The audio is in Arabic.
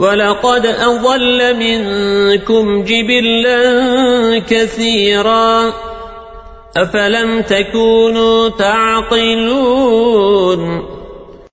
ولقد أضل منكم جبلا كثيرا أفلم تكونوا تعقلون